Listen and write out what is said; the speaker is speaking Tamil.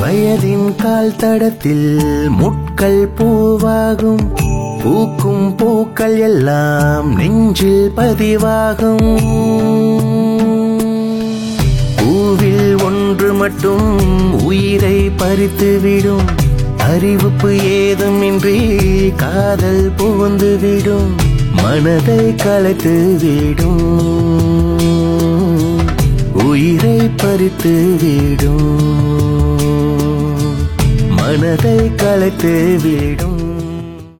வயதின் கால் தடத்தில் முட்கள் பூவாகும். பூக்கும் பூக்கள் எல்லாம் நெஞ்சில் பதிவாகும். பூவில் ஒன்று மட்டும் உயிரை பறித்துவிடும். அறிவிப்பு ஏதுமின்றி காதல் புகுந்துவிடும். மனதை கலைத்து விடும் உயிரை பறித்து விடும் மனதை கலைத்து விடும்